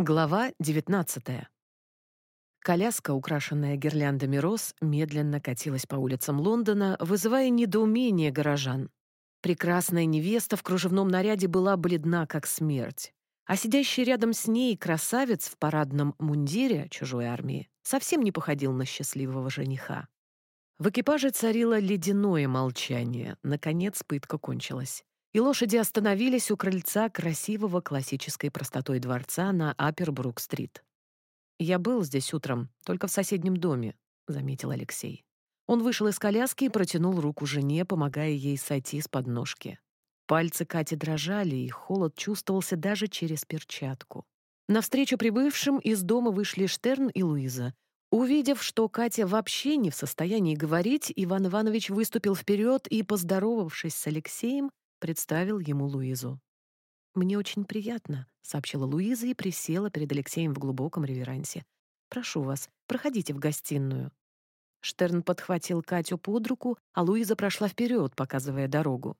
Глава 19. Коляска, украшенная гирляндами роз, медленно катилась по улицам Лондона, вызывая недоумение горожан. Прекрасная невеста в кружевном наряде была бледна, как смерть, а сидящий рядом с ней красавец в парадном мундире чужой армии совсем не походил на счастливого жениха. В экипаже царило ледяное молчание. Наконец пытка кончилась и лошади остановились у крыльца красивого классической простотой дворца на Апербрук-стрит. «Я был здесь утром, только в соседнем доме», — заметил Алексей. Он вышел из коляски и протянул руку жене, помогая ей сойти с подножки. Пальцы Кати дрожали, и холод чувствовался даже через перчатку. Навстречу прибывшим из дома вышли Штерн и Луиза. Увидев, что Катя вообще не в состоянии говорить, Иван Иванович выступил вперед и, поздоровавшись с Алексеем, представил ему Луизу. «Мне очень приятно», — сообщила Луиза и присела перед Алексеем в глубоком реверансе. «Прошу вас, проходите в гостиную». Штерн подхватил Катю под руку, а Луиза прошла вперед, показывая дорогу.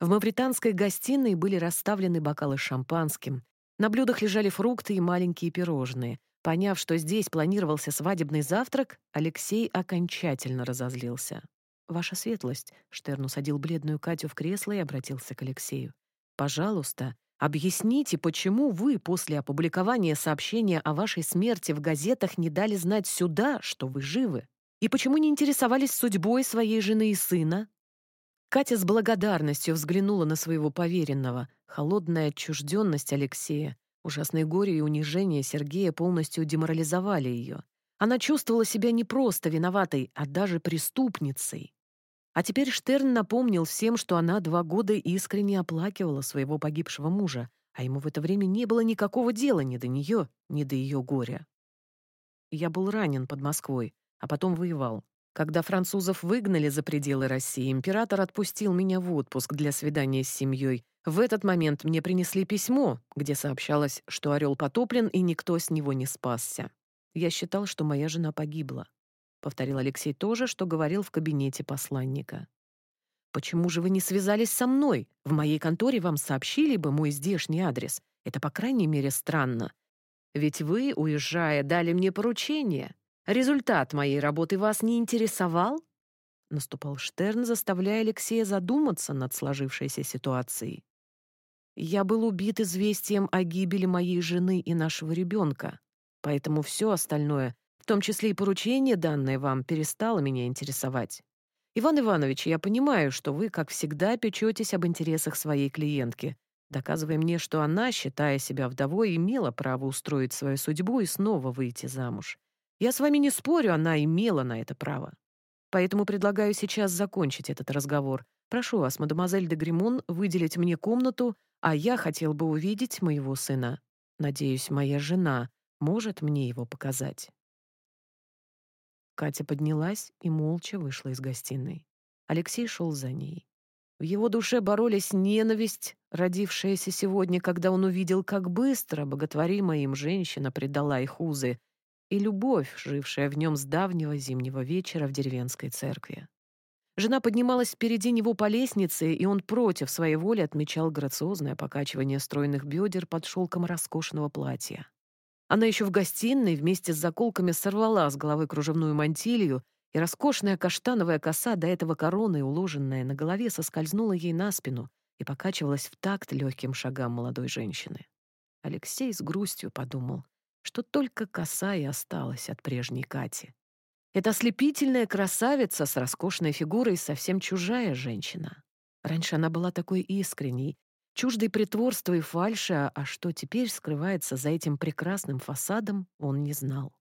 В мавританской гостиной были расставлены бокалы с шампанским. На блюдах лежали фрукты и маленькие пирожные. Поняв, что здесь планировался свадебный завтрак, Алексей окончательно разозлился. «Ваша светлость», — Штерн усадил бледную Катю в кресло и обратился к Алексею. «Пожалуйста, объясните, почему вы после опубликования сообщения о вашей смерти в газетах не дали знать сюда, что вы живы? И почему не интересовались судьбой своей жены и сына?» Катя с благодарностью взглянула на своего поверенного. Холодная отчужденность Алексея, ужасное горе и унижение Сергея полностью деморализовали ее. Она чувствовала себя не просто виноватой, а даже преступницей. А теперь Штерн напомнил всем, что она два года искренне оплакивала своего погибшего мужа, а ему в это время не было никакого дела ни до нее, ни до ее горя. Я был ранен под Москвой, а потом воевал. Когда французов выгнали за пределы России, император отпустил меня в отпуск для свидания с семьей. В этот момент мне принесли письмо, где сообщалось, что орел потоплен, и никто с него не спасся. Я считал, что моя жена погибла повторил Алексей то же, что говорил в кабинете посланника. Почему же вы не связались со мной? В моей конторе вам сообщили бы мой здешний адрес. Это, по крайней мере, странно. Ведь вы, уезжая, дали мне поручение. Результат моей работы вас не интересовал? Наступал Штерн, заставляя Алексея задуматься над сложившейся ситуацией. Я был убит известием о гибели моей жены и нашего ребенка, поэтому все остальное в том числе и поручение, данное вам, перестало меня интересовать. Иван Иванович, я понимаю, что вы, как всегда, печетесь об интересах своей клиентки, доказывая мне, что она, считая себя вдовой, имела право устроить свою судьбу и снова выйти замуж. Я с вами не спорю, она имела на это право. Поэтому предлагаю сейчас закончить этот разговор. Прошу вас, мадемуазель де Гримон, выделить мне комнату, а я хотел бы увидеть моего сына. Надеюсь, моя жена может мне его показать. Катя поднялась и молча вышла из гостиной. Алексей шел за ней. В его душе боролись ненависть, родившаяся сегодня, когда он увидел, как быстро боготворимая им женщина предала их узы, и любовь, жившая в нем с давнего зимнего вечера в деревенской церкви. Жена поднималась впереди него по лестнице, и он против своей воли отмечал грациозное покачивание стройных бедер под шелком роскошного платья. Она еще в гостиной вместе с заколками сорвала с головы кружевную мантилью, и роскошная каштановая коса, до этого короной, уложенная на голове, соскользнула ей на спину и покачивалась в такт легким шагам молодой женщины. Алексей с грустью подумал, что только коса и осталась от прежней Кати. Эта ослепительная красавица с роскошной фигурой совсем чужая женщина. Раньше она была такой искренней, Чуждый притворства и фальши, а что теперь скрывается за этим прекрасным фасадом, он не знал.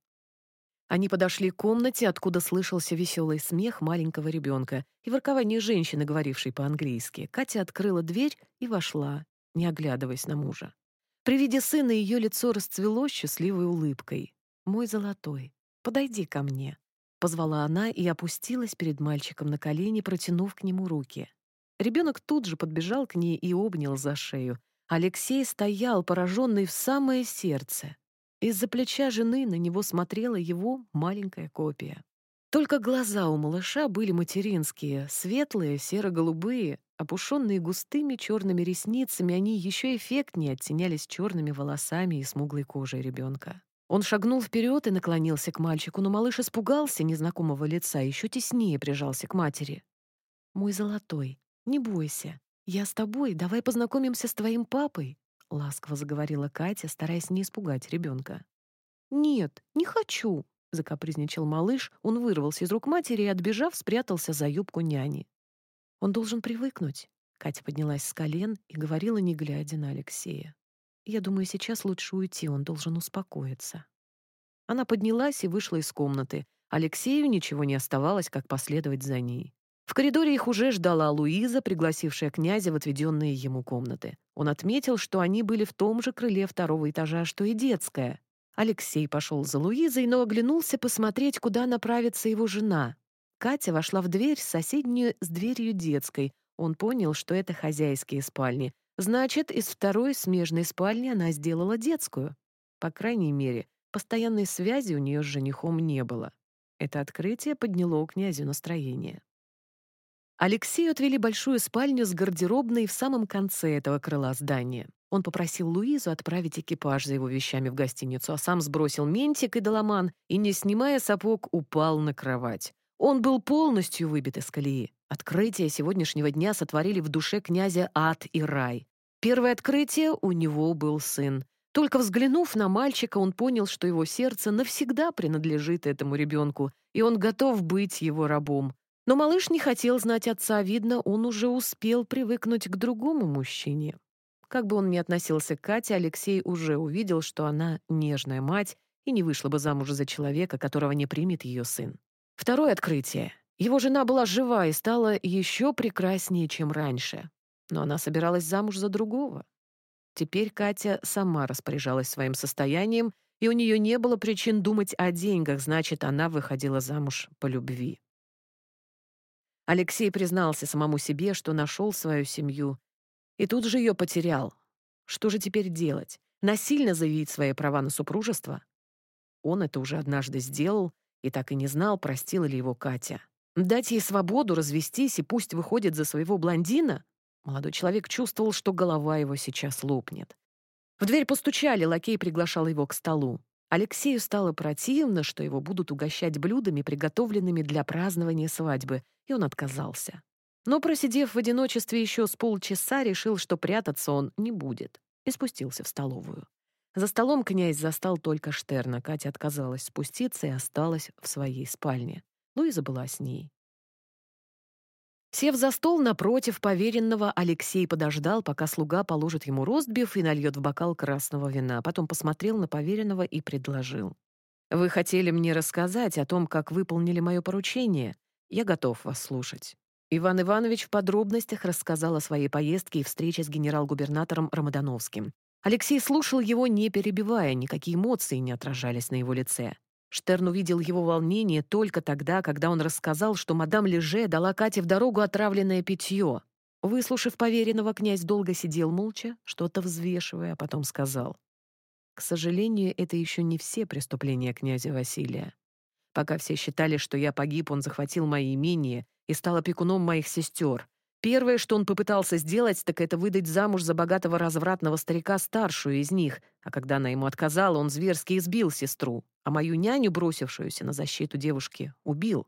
Они подошли к комнате, откуда слышался веселый смех маленького ребенка и воркование женщины, говорившей по-английски. Катя открыла дверь и вошла, не оглядываясь на мужа. При виде сына ее лицо расцвело счастливой улыбкой. «Мой золотой, подойди ко мне», — позвала она и опустилась перед мальчиком на колени, протянув к нему руки. Ребенок тут же подбежал к ней и обнял за шею. Алексей стоял, пораженный в самое сердце. Из-за плеча жены на него смотрела его маленькая копия. Только глаза у малыша были материнские, светлые, серо-голубые, опушенные густыми черными ресницами, они еще эффектнее оттенялись черными волосами и смуглой кожей ребенка. Он шагнул вперед и наклонился к мальчику, но малыш испугался незнакомого лица и еще теснее прижался к матери. «Мой золотой, не бойся. Я с тобой, давай познакомимся с твоим папой», — ласково заговорила Катя, стараясь не испугать ребенка. «Нет, не хочу», — закапризничал малыш. Он вырвался из рук матери и, отбежав, спрятался за юбку няни. «Он должен привыкнуть», — Катя поднялась с колен и говорила, не глядя на Алексея. «Я думаю, сейчас лучше уйти, он должен успокоиться». Она поднялась и вышла из комнаты. Алексею ничего не оставалось, как последовать за ней. В коридоре их уже ждала Луиза, пригласившая князя в отведенные ему комнаты. Он отметил, что они были в том же крыле второго этажа, что и детская. Алексей пошел за Луизой, но оглянулся посмотреть, куда направится его жена. Катя вошла в дверь, соседнюю с дверью детской. Он понял, что это хозяйские спальни. Значит, из второй смежной спальни она сделала детскую. По крайней мере, постоянной связи у нее с женихом не было. Это открытие подняло у князю настроение. Алексею отвели большую спальню с гардеробной в самом конце этого крыла здания. Он попросил Луизу отправить экипаж за его вещами в гостиницу, а сам сбросил ментик и доломан и, не снимая сапог, упал на кровать. Он был полностью выбит из колеи. Открытие сегодняшнего дня сотворили в душе князя ад и рай. Первое открытие — у него был сын. Только взглянув на мальчика, он понял, что его сердце навсегда принадлежит этому ребенку, и он готов быть его рабом. Но малыш не хотел знать отца, видно, он уже успел привыкнуть к другому мужчине. Как бы он ни относился к Кате, Алексей уже увидел, что она нежная мать и не вышла бы замуж за человека, которого не примет ее сын. Второе открытие. Его жена была жива и стала еще прекраснее, чем раньше. Но она собиралась замуж за другого. Теперь Катя сама распоряжалась своим состоянием, и у нее не было причин думать о деньгах, значит, она выходила замуж по любви. Алексей признался самому себе, что нашел свою семью, и тут же ее потерял. Что же теперь делать? Насильно заявить свои права на супружество? Он это уже однажды сделал и так и не знал, простила ли его Катя. Дать ей свободу, развестись и пусть выходит за своего блондина? Молодой человек чувствовал, что голова его сейчас лопнет. В дверь постучали, лакей приглашал его к столу. Алексею стало противно, что его будут угощать блюдами, приготовленными для празднования свадьбы, и он отказался. Но, просидев в одиночестве еще с полчаса, решил, что прятаться он не будет, и спустился в столовую. За столом князь застал только Штерна. Катя отказалась спуститься и осталась в своей спальне. Луиза была с ней. Сев за стол напротив поверенного, Алексей подождал, пока слуга положит ему ростбиф и нальет в бокал красного вина. Потом посмотрел на поверенного и предложил. «Вы хотели мне рассказать о том, как выполнили мое поручение? Я готов вас слушать». Иван Иванович в подробностях рассказал о своей поездке и встрече с генерал-губернатором Рамадановским. Алексей слушал его, не перебивая, никакие эмоции не отражались на его лице. Штерн увидел его волнение только тогда, когда он рассказал, что мадам Леже дала Кате в дорогу отравленное питье. Выслушав поверенного, князь долго сидел молча, что-то взвешивая, а потом сказал. «К сожалению, это еще не все преступления князя Василия. Пока все считали, что я погиб, он захватил мои имения и стал опекуном моих сестер. Первое, что он попытался сделать, так это выдать замуж за богатого развратного старика старшую из них, а когда она ему отказала, он зверски избил сестру, а мою няню, бросившуюся на защиту девушки, убил.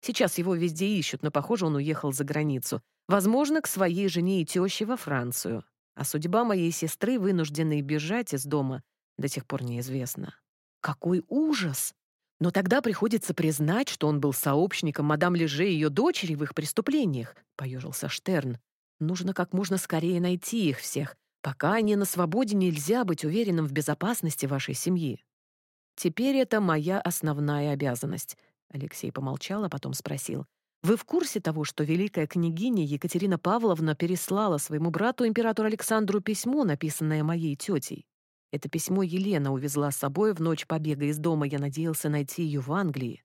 Сейчас его везде ищут, но, похоже, он уехал за границу. Возможно, к своей жене и теще во Францию. А судьба моей сестры, вынужденной бежать из дома, до сих пор неизвестна. Какой ужас! Но тогда приходится признать, что он был сообщником мадам Леже и ее дочери в их преступлениях, — поежился Штерн. Нужно как можно скорее найти их всех. Пока они на свободе, нельзя быть уверенным в безопасности вашей семьи. Теперь это моя основная обязанность. Алексей помолчал, а потом спросил. Вы в курсе того, что великая княгиня Екатерина Павловна переслала своему брату императору Александру письмо, написанное моей тетей? Это письмо Елена увезла с собой в ночь побега из дома. Я надеялся найти ее в Англии.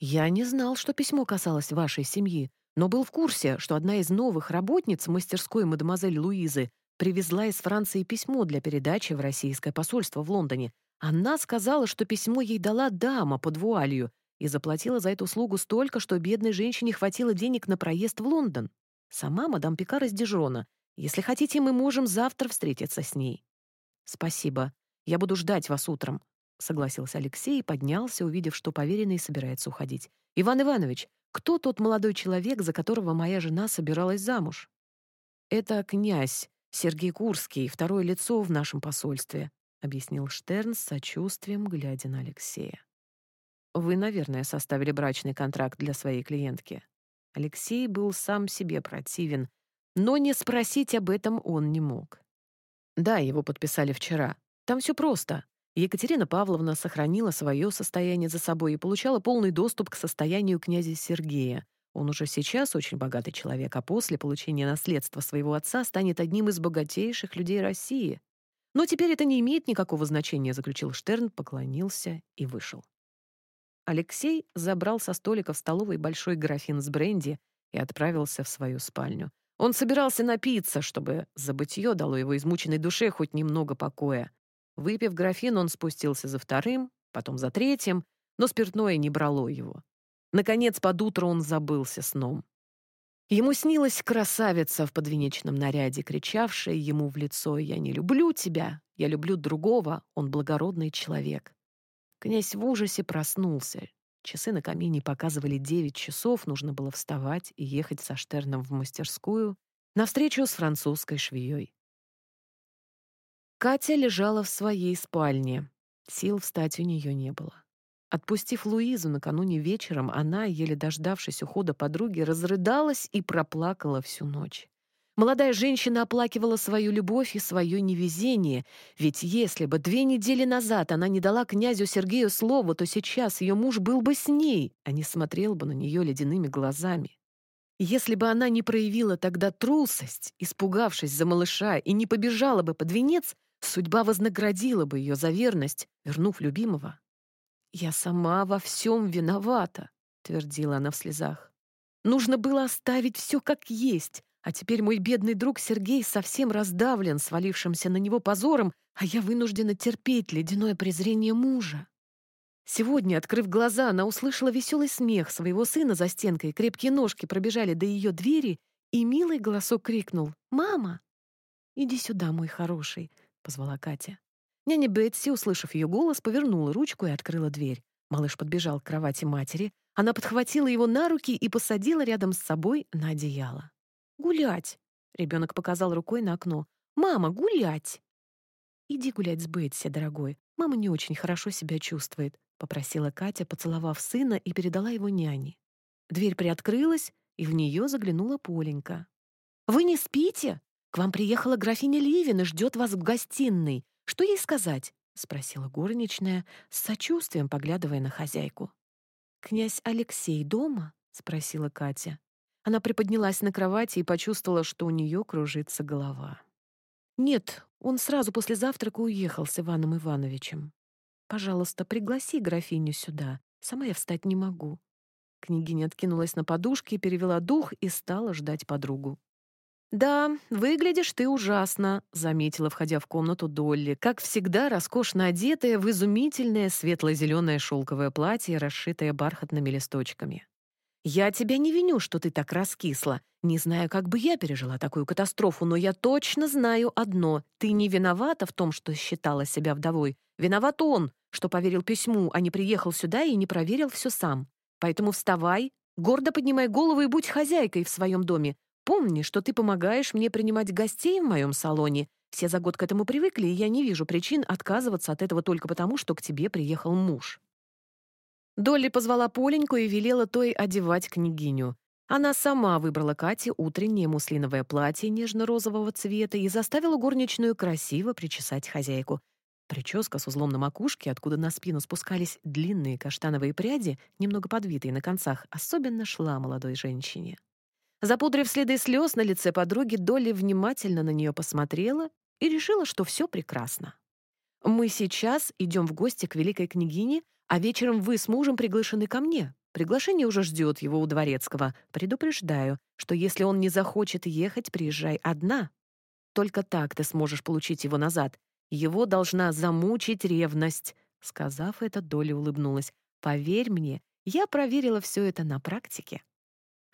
Я не знал, что письмо касалось вашей семьи, но был в курсе, что одна из новых работниц мастерской мадемуазель Луизы привезла из Франции письмо для передачи в российское посольство в Лондоне. Она сказала, что письмо ей дала дама под вуалью, и заплатила за эту услугу столько, что бедной женщине хватило денег на проезд в Лондон. Сама мадам Пикар из Дижона. Если хотите, мы можем завтра встретиться с ней». «Спасибо. Я буду ждать вас утром», — согласился Алексей и поднялся, увидев, что поверенный собирается уходить. «Иван Иванович, кто тот молодой человек, за которого моя жена собиралась замуж?» «Это князь Сергей Курский, второе лицо в нашем посольстве», — объяснил Штерн с сочувствием, глядя на Алексея. «Вы, наверное, составили брачный контракт для своей клиентки». Алексей был сам себе противен, но не спросить об этом он не мог. Да, его подписали вчера. Там все просто. Екатерина Павловна сохранила свое состояние за собой и получала полный доступ к состоянию князя Сергея. Он уже сейчас очень богатый человек, а после получения наследства своего отца станет одним из богатейших людей России. Но теперь это не имеет никакого значения, заключил Штерн, поклонился и вышел. Алексей забрал со столика в столовой большой графин с бренди и отправился в свою спальню. Он собирался напиться, чтобы забытье дало его измученной душе хоть немного покоя. Выпив графин, он спустился за вторым, потом за третьим, но спиртное не брало его. Наконец, под утро он забылся сном. Ему снилась красавица в подвенечном наряде, кричавшая ему в лицо «Я не люблю тебя, я люблю другого, он благородный человек». Князь в ужасе проснулся. Часы на камине показывали девять часов, нужно было вставать и ехать со Штерном в мастерскую на встречу с французской швеей. Катя лежала в своей спальне. Сил встать у нее не было. Отпустив Луизу накануне вечером, она, еле дождавшись ухода подруги, разрыдалась и проплакала всю ночь. Молодая женщина оплакивала свою любовь и свое невезение, ведь если бы две недели назад она не дала князю Сергею слово, то сейчас ее муж был бы с ней, а не смотрел бы на нее ледяными глазами. Если бы она не проявила тогда трусость, испугавшись за малыша, и не побежала бы под венец, судьба вознаградила бы ее за верность, вернув любимого. «Я сама во всем виновата», — твердила она в слезах. «Нужно было оставить все как есть, а теперь мой бедный друг Сергей совсем раздавлен свалившимся на него позором, а я вынуждена терпеть ледяное презрение мужа. Сегодня, открыв глаза, она услышала веселый смех своего сына за стенкой, крепкие ножки пробежали до ее двери, и милый голосок крикнул «Мама!» «Иди сюда, мой хороший», — позвала Катя. Няня Бетси, услышав ее голос, повернула ручку и открыла дверь. Малыш подбежал к кровати матери. Она подхватила его на руки и посадила рядом с собой на одеяло. «Гулять!» — ребенок показал рукой на окно. «Мама, гулять!» «Иди гулять с Бетси, дорогой. Мама не очень хорошо себя чувствует», — попросила Катя, поцеловав сына и передала его няне. Дверь приоткрылась, и в нее заглянула Поленька. «Вы не спите? К вам приехала графиня Ливин и ждет вас в гостиной. Что ей сказать?» — спросила горничная, с сочувствием поглядывая на хозяйку. «Князь Алексей дома?» — спросила Катя. Она приподнялась на кровати и почувствовала, что у нее кружится голова. «Нет, он сразу после завтрака уехал с Иваном Ивановичем. Пожалуйста, пригласи графиню сюда. Сама я встать не могу». Княгиня откинулась на подушке, перевела дух и стала ждать подругу. «Да, выглядишь ты ужасно», — заметила, входя в комнату Долли, как всегда роскошно одетая в изумительное светло-зеленое шелковое платье, расшитое бархатными листочками. Я тебя не виню, что ты так раскисла. Не знаю, как бы я пережила такую катастрофу, но я точно знаю одно. Ты не виновата в том, что считала себя вдовой. Виноват он, что поверил письму, а не приехал сюда и не проверил все сам. Поэтому вставай, гордо поднимай голову и будь хозяйкой в своем доме. Помни, что ты помогаешь мне принимать гостей в моем салоне. Все за год к этому привыкли, и я не вижу причин отказываться от этого только потому, что к тебе приехал муж. Долли позвала Поленьку и велела той одевать княгиню. Она сама выбрала Кате утреннее муслиновое платье нежно-розового цвета и заставила горничную красиво причесать хозяйку. Прическа с узлом на макушке, откуда на спину спускались длинные каштановые пряди, немного подвитые на концах, особенно шла молодой женщине. Запудрив следы слез на лице подруги, Долли внимательно на нее посмотрела и решила, что все прекрасно. «Мы сейчас идем в гости к великой княгине а вечером вы с мужем приглашены ко мне. Приглашение уже ждет его у дворецкого. Предупреждаю, что если он не захочет ехать, приезжай одна. Только так ты сможешь получить его назад. Его должна замучить ревность». Сказав это, Доля улыбнулась. «Поверь мне, Я проверила все это на практике.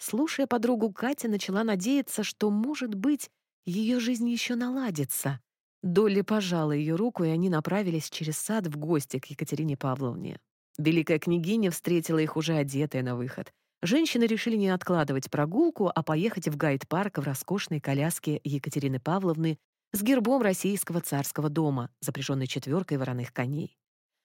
Слушая подругу, Катя начала надеяться, что, может быть, ее жизнь еще наладится. Долли пожала ее руку, и они направились через сад в гости к Екатерине Павловне. Великая княгиня встретила их уже одетая на выход. Женщины решили не откладывать прогулку, а поехать в гайд-парк в роскошной коляске Екатерины Павловны с гербом российского царского дома, запряженной четверкой вороных коней.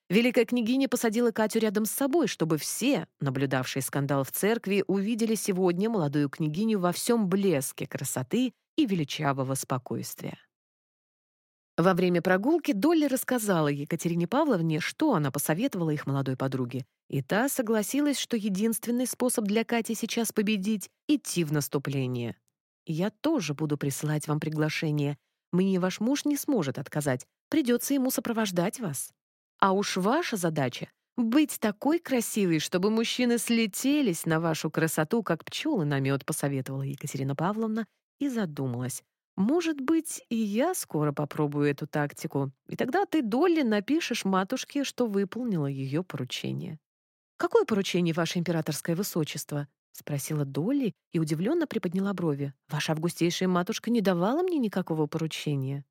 Великая княгиня посадила Катю рядом с собой, чтобы все, наблюдавшие скандал в церкви, увидели сегодня молодую княгиню во всем блеске красоты и величавого спокойствия. Во время прогулки Долли рассказала Екатерине Павловне, что она посоветовала их молодой подруге, и та согласилась, что единственный способ для Кати сейчас победить — идти в наступление. «Я тоже буду присылать вам приглашение. Мне ваш муж не сможет отказать. Придется ему сопровождать вас». А уж ваша задача — быть такой красивой, чтобы мужчины слетелись на вашу красоту, как пчелы на мед, посоветовала Екатерина Павловна и задумалась. Может быть, и я скоро попробую эту тактику, и тогда ты, Долли, напишешь матушке, что выполнила ее поручение. «Какое поручение, ваше императорское высочество?» — спросила Долли и удивленно приподняла брови. «Ваша августейшая матушка не давала мне никакого поручения».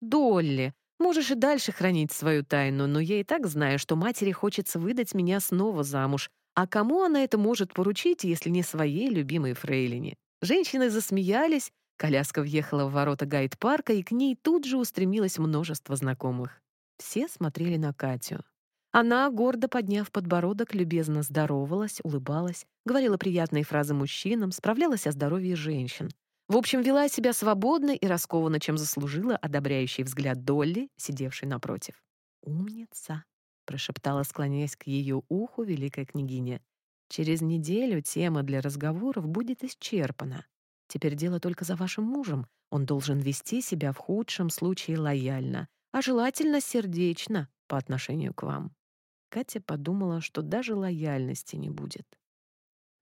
«Долли, Можешь и дальше хранить свою тайну, но я и так знаю, что матери хочется выдать меня снова замуж. А кому она это может поручить, если не своей любимой фрейлине? Женщины засмеялись, коляска въехала в ворота гайд-парка, и к ней тут же устремилось множество знакомых. Все смотрели на Катю. Она, гордо подняв подбородок, любезно здоровалась, улыбалась, говорила приятные фразы мужчинам, справлялась о здоровье женщин. В общем, вела себя свободно и раскованно, чем заслужила одобряющий взгляд Долли, сидевшей напротив. «Умница», — прошептала, склоняясь к ее уху великая княгиня. «Через неделю тема для разговоров будет исчерпана. Теперь дело только за вашим мужем. Он должен вести себя в худшем случае лояльно, а желательно сердечно по отношению к вам». Катя подумала, что даже лояльности не будет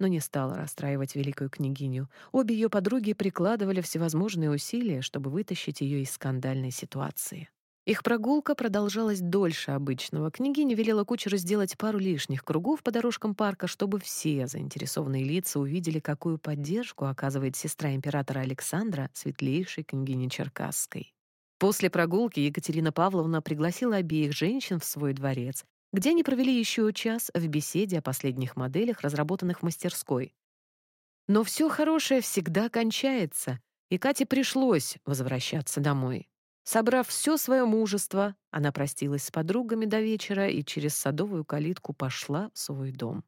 но не стала расстраивать великую княгиню. Обе ее подруги прикладывали всевозможные усилия, чтобы вытащить ее из скандальной ситуации. Их прогулка продолжалась дольше обычного. Княгиня велела кучеру сделать пару лишних кругов по дорожкам парка, чтобы все заинтересованные лица увидели, какую поддержку оказывает сестра императора Александра, светлейшей княгини Черкасской. После прогулки Екатерина Павловна пригласила обеих женщин в свой дворец, где они провели еще час в беседе о последних моделях, разработанных в мастерской. Но все хорошее всегда кончается, и Кате пришлось возвращаться домой. Собрав все свое мужество, она простилась с подругами до вечера и через садовую калитку пошла в свой дом.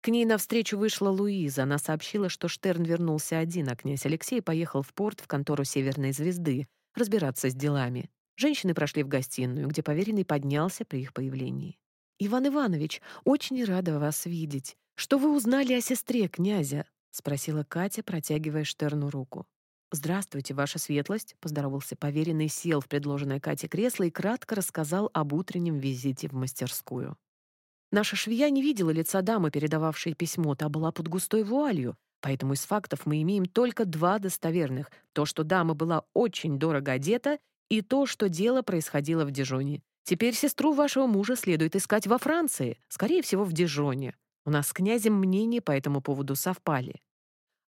К ней навстречу вышла Луиза. Она сообщила, что Штерн вернулся один, а князь Алексей поехал в порт в контору «Северной звезды» разбираться с делами. Женщины прошли в гостиную, где поверенный поднялся при их появлении. «Иван Иванович, очень рада вас видеть. Что вы узнали о сестре князя?» — спросила Катя, протягивая Штерну руку. «Здравствуйте, ваша светлость», — поздоровался поверенный, сел в предложенное Кате кресло и кратко рассказал об утреннем визите в мастерскую. Наша швея не видела лица дамы, передававшей письмо, та была под густой вуалью, поэтому из фактов мы имеем только два достоверных — то, что дама была очень дорого одета, и то, что дело происходило в Дижоне. Теперь сестру вашего мужа следует искать во Франции, скорее всего, в Дижоне. У нас с князем мнения по этому поводу совпали.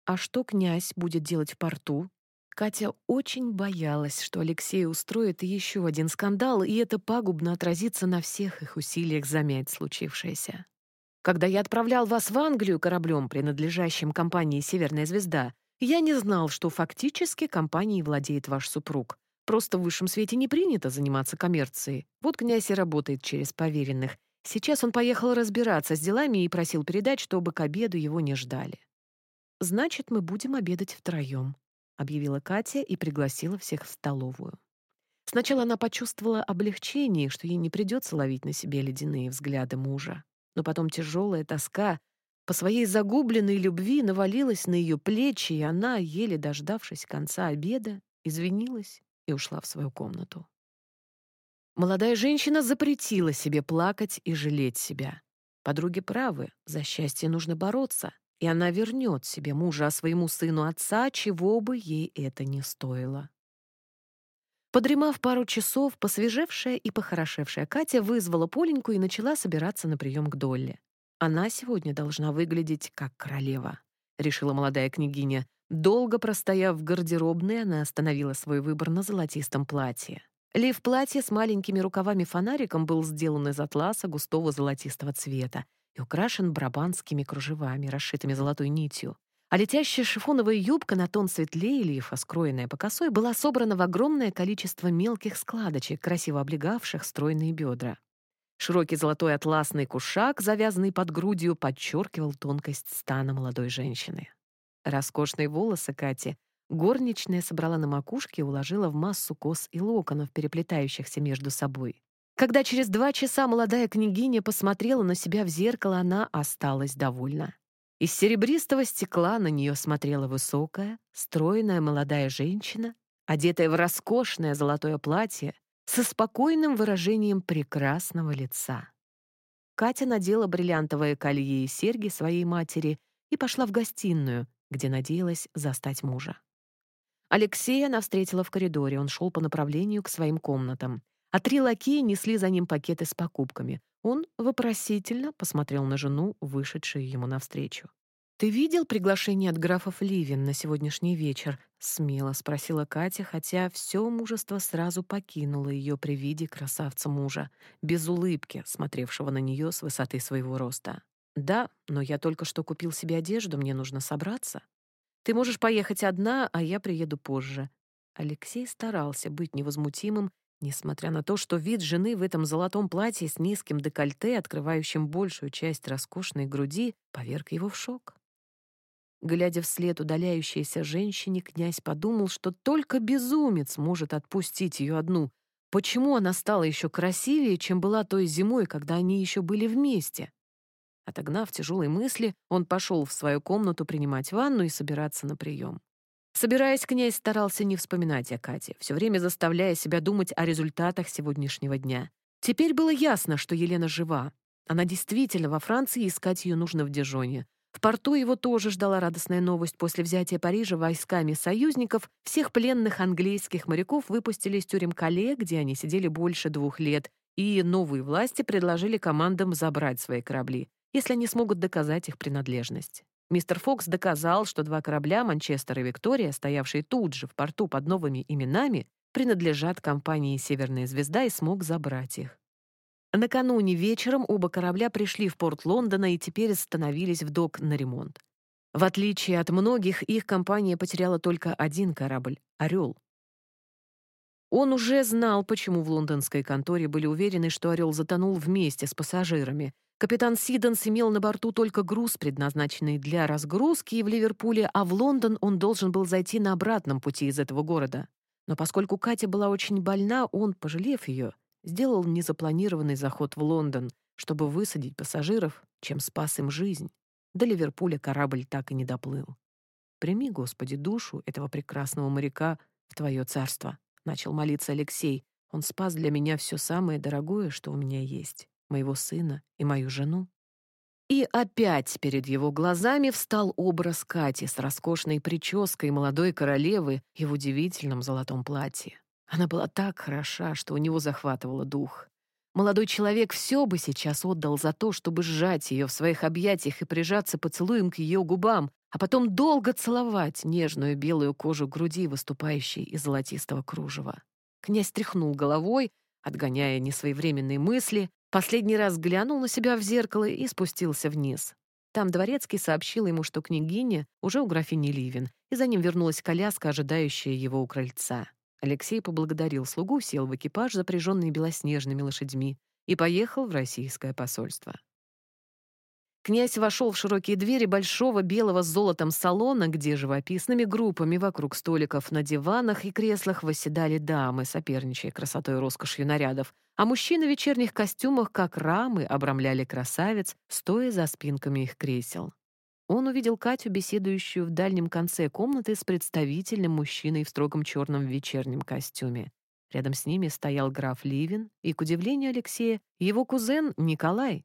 А что князь будет делать в порту? Катя очень боялась, что Алексей устроит еще один скандал, и это пагубно отразится на всех их усилиях замять случившееся. Когда я отправлял вас в Англию кораблем, принадлежащим компании «Северная звезда», я не знал, что фактически компанией владеет ваш супруг. Просто в высшем свете не принято заниматься коммерцией. Вот князь и работает через поверенных. Сейчас он поехал разбираться с делами и просил передать, чтобы к обеду его не ждали. «Значит, мы будем обедать втроем», — объявила Катя и пригласила всех в столовую. Сначала она почувствовала облегчение, что ей не придется ловить на себе ледяные взгляды мужа. Но потом тяжелая тоска по своей загубленной любви навалилась на ее плечи, и она, еле дождавшись конца обеда, извинилась и ушла в свою комнату. Молодая женщина запретила себе плакать и жалеть себя. Подруги правы, за счастье нужно бороться, и она вернет себе мужа, а своему сыну отца, чего бы ей это ни стоило. Подремав пару часов, посвежевшая и похорошевшая Катя вызвала Поленьку и начала собираться на прием к Долле. Она сегодня должна выглядеть как королева, решила молодая княгиня. Долго простояв в гардеробной, она остановила свой выбор на золотистом платье. Лиф платье с маленькими рукавами-фонариком был сделан из атласа густого золотистого цвета и украшен брабанскими кружевами, расшитыми золотой нитью. А летящая шифоновая юбка на тон светлее лифа, скроенная по косой, была собрана в огромное количество мелких складочек, красиво облегавших стройные бедра. Широкий золотой атласный кушак, завязанный под грудью, подчеркивал тонкость стана молодой женщины. Роскошные волосы Кати горничная собрала на макушке и уложила в массу кос и локонов, переплетающихся между собой. Когда через два часа молодая княгиня посмотрела на себя в зеркало, она осталась довольна. Из серебристого стекла на нее смотрела высокая, стройная молодая женщина, одетая в роскошное золотое платье со спокойным выражением прекрасного лица. Катя надела бриллиантовое колье и серьги своей матери и пошла в гостиную, где надеялась застать мужа. Алексея она встретила в коридоре, он шел по направлению к своим комнатам, а три лакея несли за ним пакеты с покупками. Он вопросительно посмотрел на жену, вышедшую ему навстречу. «Ты видел приглашение от графов Ливин на сегодняшний вечер?» — смело спросила Катя, хотя все мужество сразу покинуло ее при виде красавца мужа, без улыбки, смотревшего на нее с высоты своего роста. «Да, но я только что купил себе одежду, мне нужно собраться. Ты можешь поехать одна, а я приеду позже». Алексей старался быть невозмутимым, несмотря на то, что вид жены в этом золотом платье с низким декольте, открывающим большую часть роскошной груди, поверг его в шок. Глядя вслед удаляющейся женщине, князь подумал, что только безумец может отпустить ее одну. Почему она стала еще красивее, чем была той зимой, когда они еще были вместе? Отогнав тяжелые мысли, он пошел в свою комнату принимать ванну и собираться на прием. Собираясь, князь старался не вспоминать о Кате, все время заставляя себя думать о результатах сегодняшнего дня. Теперь было ясно, что Елена жива. Она действительно во Франции, искать ее нужно в Дижоне. В порту его тоже ждала радостная новость. После взятия Парижа войсками союзников всех пленных английских моряков выпустили из тюрем Кале, где они сидели больше двух лет, и новые власти предложили командам забрать свои корабли если они смогут доказать их принадлежность. Мистер Фокс доказал, что два корабля «Манчестер» и «Виктория», стоявшие тут же в порту под новыми именами, принадлежат компании «Северная звезда» и смог забрать их. Накануне вечером оба корабля пришли в порт Лондона и теперь остановились в док на ремонт. В отличие от многих, их компания потеряла только один корабль — «Орел». Он уже знал, почему в лондонской конторе были уверены, что «Орел» затонул вместе с пассажирами, Капитан Сиденс имел на борту только груз, предназначенный для разгрузки в Ливерпуле, а в Лондон он должен был зайти на обратном пути из этого города. Но поскольку Катя была очень больна, он, пожалев ее, сделал незапланированный заход в Лондон, чтобы высадить пассажиров, чем спас им жизнь. До Ливерпуля корабль так и не доплыл. «Прими, Господи, душу этого прекрасного моряка в Твое царство», — начал молиться Алексей. «Он спас для меня все самое дорогое, что у меня есть» моего сына и мою жену. И опять перед его глазами встал образ Кати с роскошной прической молодой королевы и в удивительном золотом платье. Она была так хороша, что у него захватывало дух. Молодой человек все бы сейчас отдал за то, чтобы сжать ее в своих объятиях и прижаться поцелуем к ее губам, а потом долго целовать нежную белую кожу груди, выступающей из золотистого кружева. Князь тряхнул головой, отгоняя несвоевременные мысли, Последний раз глянул на себя в зеркало и спустился вниз. Там дворецкий сообщил ему, что княгиня уже у графини Ливин, и за ним вернулась коляска, ожидающая его у крыльца. Алексей поблагодарил слугу, сел в экипаж, запряженный белоснежными лошадьми, и поехал в российское посольство. Князь вошел в широкие двери большого белого с золотом салона, где живописными группами вокруг столиков на диванах и креслах восседали дамы, соперничая красотой и роскошью нарядов, а мужчины в вечерних костюмах, как рамы, обрамляли красавиц, стоя за спинками их кресел. Он увидел Катю, беседующую в дальнем конце комнаты с представительным мужчиной в строгом черном вечернем костюме. Рядом с ними стоял граф Ливин и, к удивлению Алексея, его кузен Николай,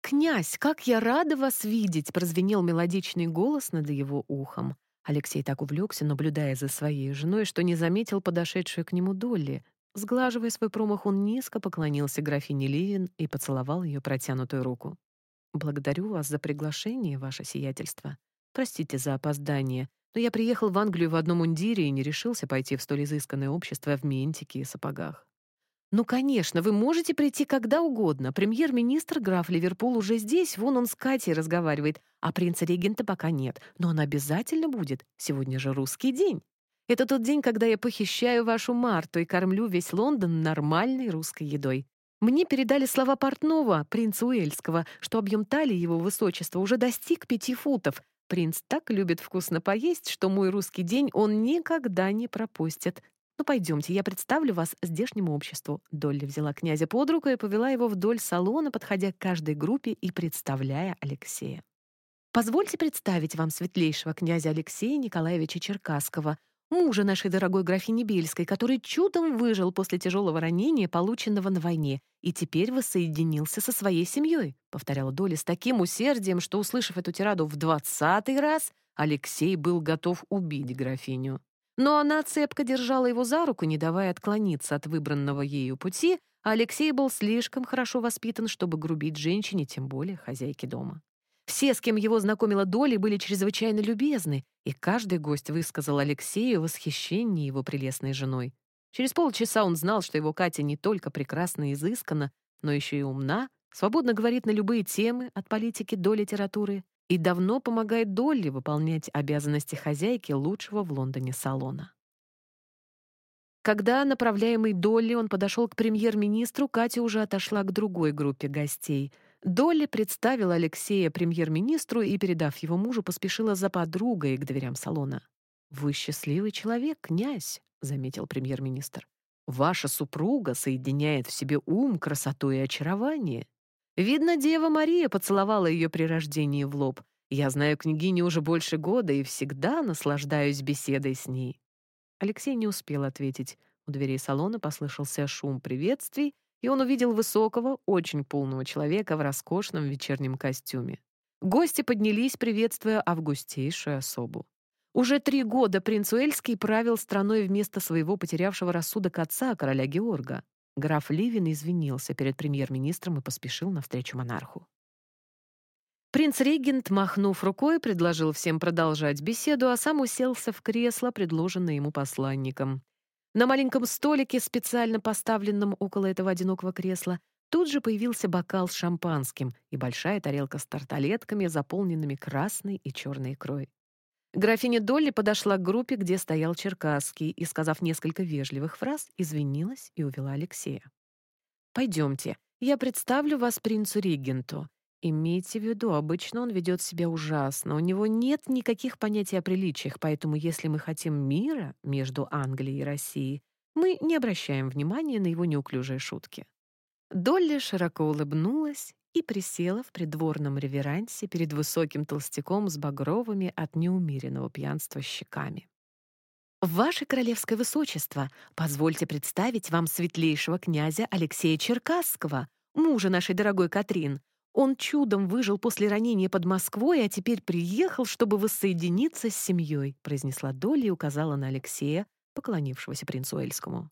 «Князь, как я рада вас видеть!» — прозвенел мелодичный голос над его ухом. Алексей так увлекся, наблюдая за своей женой, что не заметил подошедшую к нему Долли. Сглаживая свой промах, он низко поклонился графине Ливин и поцеловал ее протянутую руку. Благодарю вас за приглашение, ваше сиятельство. Простите за опоздание, но я приехал в Англию в одном мундире и не решился пойти в столь изысканное общество в ментике и сапогах. Ну, конечно, вы можете прийти когда угодно. Премьер-министр граф Ливерпул уже здесь, вон он с Катей разговаривает, а принца-регента пока нет, но он обязательно будет. Сегодня же русский день. Это тот день, когда я похищаю вашу Марту и кормлю весь Лондон нормальной русской едой. Мне передали слова портного, принца Уэльского, что объем талии его высочества уже достиг пяти футов. Принц так любит вкусно поесть, что мой русский день он никогда не пропустит. «Ну, пойдемте, я представлю вас здешнему обществу». Долли взяла князя под руку и повела его вдоль салона, подходя к каждой группе и представляя Алексея. «Позвольте представить вам светлейшего князя Алексея Николаевича Черкасского, мужа нашей дорогой графини Бельской, который чудом выжил после тяжелого ранения, полученного на войне, и теперь воссоединился со своей семьей», повторяла Долли с таким усердием, что, услышав эту тираду в двадцатый раз, Алексей был готов убить графиню. Но она цепко держала его за руку, не давая отклониться от выбранного ею пути, а Алексей был слишком хорошо воспитан, чтобы грубить женщине, тем более хозяйке дома. Все, с кем его знакомила Доли, были чрезвычайно любезны, и каждый гость высказал Алексею восхищение его прелестной женой. Через полчаса он знал, что его Катя не только прекрасна и изыскана, но еще и умна, свободно говорит на любые темы, от политики до литературы, и давно помогает Долли выполнять обязанности хозяйки лучшего в Лондоне салона. Когда, направляемый Долли, он подошел к премьер-министру, Катя уже отошла к другой группе гостей. Долли представила Алексея премьер-министру и, передав его мужу, поспешила за подругой к дверям салона. «Вы счастливый человек, князь», — заметил премьер-министр. «Ваша супруга соединяет в себе ум, красоту и очарование. Видно, Дева Мария поцеловала ее при рождении в лоб. Я знаю княгиню уже больше года и всегда наслаждаюсь беседой с ней». Алексей не успел ответить. У дверей салона послышался шум приветствий, и он увидел высокого, очень полного человека в роскошном вечернем костюме. Гости поднялись, приветствуя августейшую особу. Уже три года принц Уэльский правил страной вместо своего потерявшего рассудок отца, короля Георга. Граф Ливин извинился перед премьер-министром и поспешил навстречу монарху. Принц-регент, махнув рукой, предложил всем продолжать беседу, а сам уселся в кресло, предложенное ему посланником. На маленьком столике, специально поставленном около этого одинокого кресла, тут же появился бокал с шампанским и большая тарелка с тарталетками, заполненными красной и черной икрой. Графиня Долли подошла к группе, где стоял Черкасский, и, сказав несколько вежливых фраз, извинилась и увела Алексея. «Пойдемте, я представлю вас принцу-регенту. Имейте в виду, обычно он ведет себя ужасно, у него нет никаких понятий о приличиях, поэтому если мы хотим мира между Англией и Россией, мы не обращаем внимания на его неуклюжие шутки». Долли широко улыбнулась и присела в придворном реверансе перед высоким толстяком с багровыми от неумеренного пьянства щеками. «Ваше королевское высочество, позвольте представить вам светлейшего князя Алексея Черкасского, мужа нашей дорогой Катрин. Он чудом выжил после ранения под Москвой, а теперь приехал, чтобы воссоединиться с семьей», произнесла Долли и указала на Алексея, поклонившегося принцу Эльскому.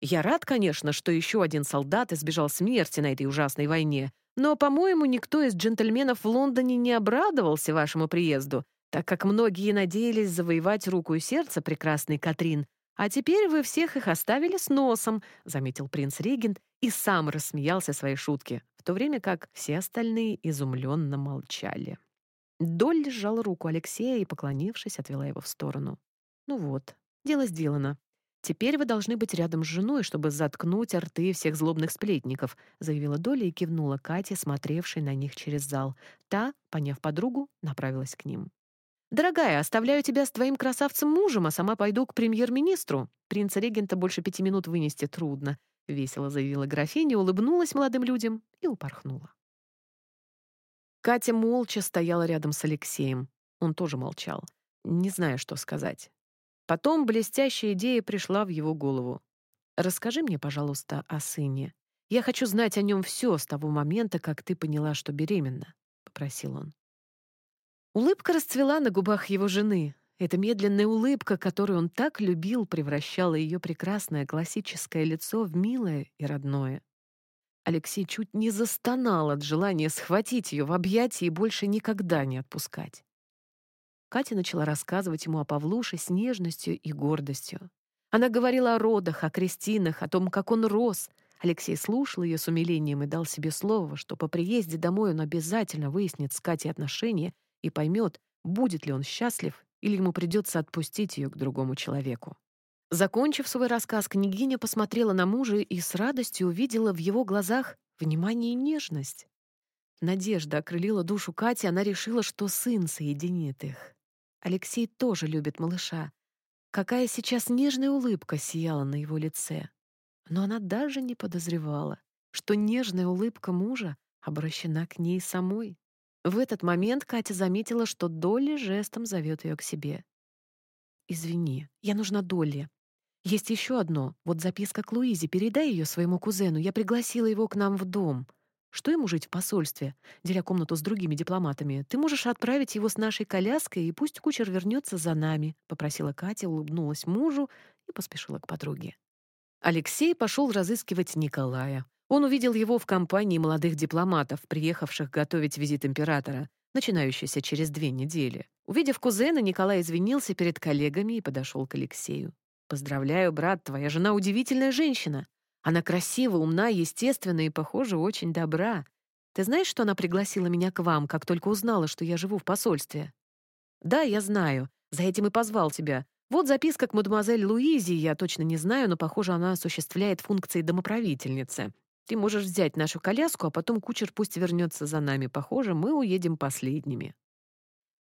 «Я рад, конечно, что еще один солдат избежал смерти на этой ужасной войне, но, по-моему, никто из джентльменов в Лондоне не обрадовался вашему приезду, так как многие надеялись завоевать руку и сердце прекрасной Катрин. А теперь вы всех их оставили с носом, заметил принц-регент и сам рассмеялся своей шутке, в то время как все остальные изумленно молчали. Долли сжала руку Алексея и, поклонившись, отвела его в сторону. «Ну вот, дело сделано. «Теперь вы должны быть рядом с женой, чтобы заткнуть рты всех злобных сплетников», заявила Доля и кивнула Кате, смотревшей на них через зал. Та, поняв подругу, направилась к ним. «Дорогая, оставляю тебя с твоим красавцем-мужем, а сама пойду к премьер-министру. Принца-регента больше пяти минут вынести трудно», — весело заявила графиня, улыбнулась молодым людям и упорхнула. Катя молча стояла рядом с Алексеем. Он тоже молчал, не зная, что сказать. Потом блестящая идея пришла в его голову. «Расскажи мне, пожалуйста, о сыне. Я хочу знать о нем все с того момента, как ты поняла, что беременна», — попросил он. Улыбка расцвела на губах его жены. Эта медленная улыбка, которую он так любил, превращала ее прекрасное классическое лицо в милое и родное. Алексей чуть не застонал от желания схватить ее в объятия и больше никогда не отпускать. Катя начала рассказывать ему о Павлуше с нежностью и гордостью. Она говорила о родах, о крестинах, о том, как он рос. Алексей слушал ее с умилением и дал себе слово, что по приезде домой он обязательно выяснит с Катей отношения и поймет, будет ли он счастлив или ему придется отпустить ее к другому человеку. Закончив свой рассказ, княгиня посмотрела на мужа и с радостью увидела в его глазах внимание и нежность. Надежда окрылила душу Кати, она решила, что сын соединит их. Алексей тоже любит малыша. Какая сейчас нежная улыбка сияла на его лице. Но она даже не подозревала, что нежная улыбка мужа обращена к ней самой. В этот момент Катя заметила, что Долли жестом зовет ее к себе. «Извини, я нужна Долли. Есть еще одно. Вот записка к Луизе. Передай ее своему кузену. Я пригласила его к нам в дом. Что ему жить в посольстве, деля комнату с другими дипломатами? Ты можешь отправить его с нашей коляской, и пусть кучер вернется за нами», — попросила Катя, улыбнулась мужу и поспешила к подруге. Алексей пошел разыскивать Николая. Он увидел его в компании молодых дипломатов, приехавших готовить визит императора, начинающийся через две недели. Увидев кузена, Николай извинился перед коллегами и подошел к Алексею. «Поздравляю, брат, твоя жена удивительная женщина. Она красива, умна, естественна и, похоже, очень добра. Ты знаешь, что она пригласила меня к вам, как только узнала, что я живу в посольстве?» «Да, я знаю. За этим и позвал тебя. Вот записка к мадемуазель Луизе, я точно не знаю, но, похоже, она осуществляет функции домоправительницы. Ты можешь взять нашу коляску, а потом кучер пусть вернется за нами. Похоже, мы уедем последними».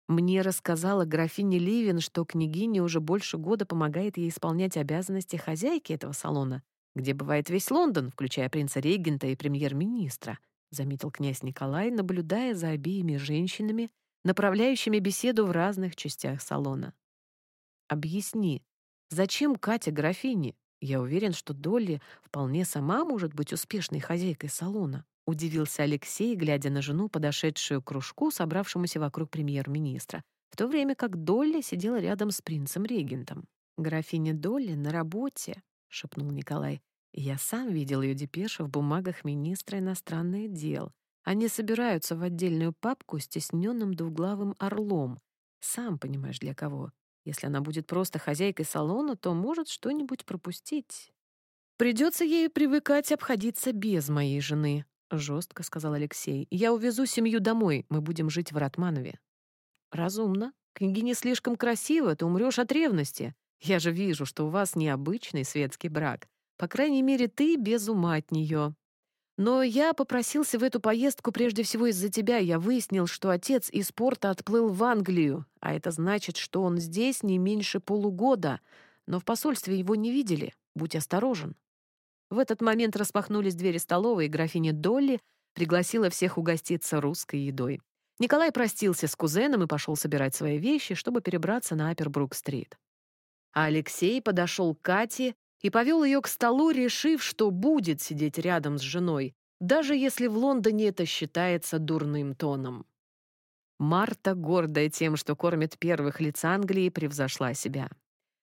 Мне рассказала графиня Ливин, что княгиня уже больше года помогает ей исполнять обязанности хозяйки этого салона, где бывает весь Лондон, включая принца-регента и премьер-министра, заметил князь Николай, наблюдая за обеими женщинами, направляющими беседу в разных частях салона. «Объясни, зачем Катя графине? Я уверен, что Долли вполне сама может быть успешной хозяйкой салона», удивился Алексей, глядя на жену, подошедшую к кружку, собравшемуся вокруг премьер-министра, в то время как Долли сидела рядом с принцем-регентом. «Графиня Долли на работе», — шепнул Николай. «Я сам видел ее депешу в бумагах министра иностранных дел. Они собираются в отдельную папку с тесненным двуглавым орлом. Сам понимаешь, для кого. Если она будет просто хозяйкой салона, то может что-нибудь пропустить. Придется ей привыкать обходиться без моей жены, жестко сказал Алексей. Я увезу семью домой, мы будем жить в Ратманове. Разумно. Княгиня слишком красива, ты умрешь от ревности. Я же вижу, что у вас необычный светский брак. По крайней мере, ты без ума от нее. Но я попросился в эту поездку прежде всего из-за тебя. Я выяснил, что отец из порта отплыл в Англию, а это значит, что он здесь не меньше полугода. Но в посольстве его не видели. Будь осторожен. В этот момент распахнулись двери столовой, и графиня Долли пригласила всех угоститься русской едой. Николай простился с кузеном и пошел собирать свои вещи, чтобы перебраться на Апербрук-стрит. А Алексей подошел к Кате и повел ее к столу, решив, что будет сидеть рядом с женой, даже если в Лондоне это считается дурным тоном. Марта, гордая тем, что кормит первых лиц Англии, превзошла себя.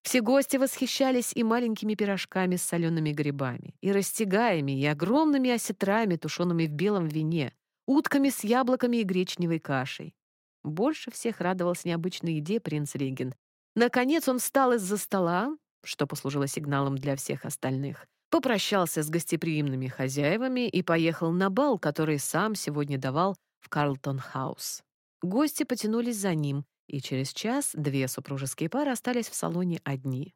Все гости восхищались и маленькими пирожками с солеными грибами, и растягаями, и огромными осетрами, тушеными в белом вине, утками с яблоками и гречневой кашей. Больше всех радовался необычной еде принц-регент, Наконец он встал из-за стола, что послужило сигналом для всех остальных, попрощался с гостеприимными хозяевами и поехал на бал, который сам сегодня давал в Карлтон-хаус. Гости потянулись за ним, и через час две супружеские пары остались в салоне одни.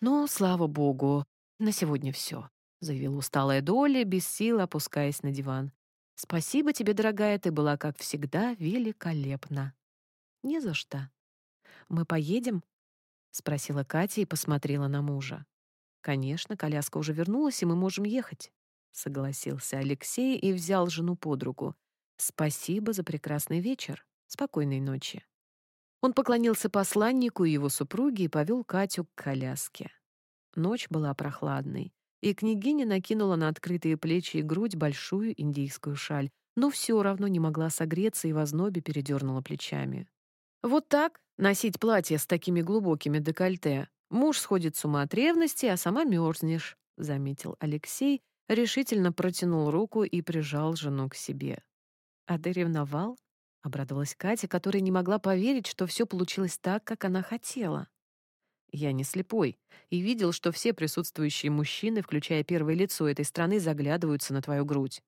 «Ну, слава богу, на сегодня все», — заявила усталая Долли, без сил опускаясь на диван. «Спасибо тебе, дорогая, ты была, как всегда, великолепна». «Не за что», мы поедем?» — спросила Катя и посмотрела на мужа. «Конечно, коляска уже вернулась, и мы можем ехать», — согласился Алексей и взял жену под руку. «Спасибо за прекрасный вечер. Спокойной ночи». Он поклонился посланнику и его супруге и повел Катю к коляске. Ночь была прохладной, и княгиня накинула на открытые плечи и грудь большую индийскую шаль, но все равно не могла согреться и в ознобе передернула плечами. «Вот так Носить платье с такими глубокими декольте. Муж сходит с ума от ревности, а сама мерзнешь», — заметил Алексей решительно протянул руку и прижал жену к себе. «А ты ревновал?» — обрадовалась Катя, которая не могла поверить, что все получилось так, как она хотела. Я не слепой и видел, что все присутствующие мужчины, включая первое лицо этой страны, заглядываются на твою грудь.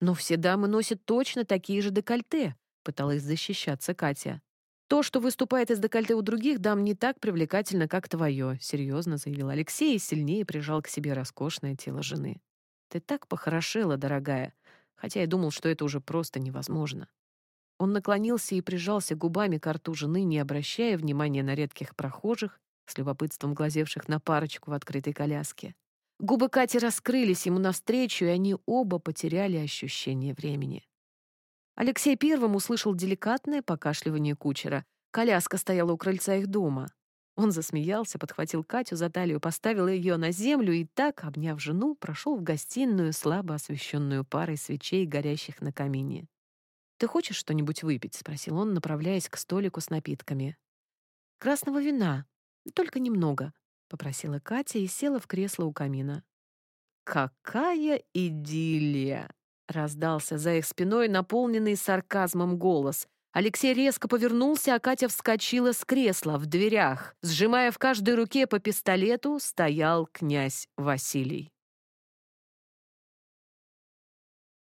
Но все дамы носят точно такие же декольте, пыталась защищаться Катя. То, что выступает из декольте у других дам, не так привлекательно, как твое, серьезно заявил Алексей и сильнее прижал к себе роскошное тело жены. Ты так похорошела, дорогая, хотя я думал, что это уже просто невозможно. Он наклонился и прижался губами к рту жены, не обращая внимания на редких прохожих, с любопытством глазевших на парочку в открытой коляске. Губы Кати раскрылись ему навстречу, и они оба потеряли ощущение времени. Алексей первым услышал деликатное покашливание кучера. Коляска стояла у крыльца их дома. Он засмеялся, подхватил Катю за талию, поставил ее на землю и так, обняв жену, прошел в гостиную, слабо освещенную парой свечей, горящих на камине. «Ты хочешь что-нибудь выпить?» — спросил он, направляясь к столику с напитками. «Красного вина», «Только немного», — попросила Катя и села в кресло у камина. «Какая идиллия!» — раздался за их спиной наполненный сарказмом голос. Алексей резко повернулся, а Катя вскочила с кресла в дверях. Сжимая в каждой руке по пистолету, стоял князь Василий.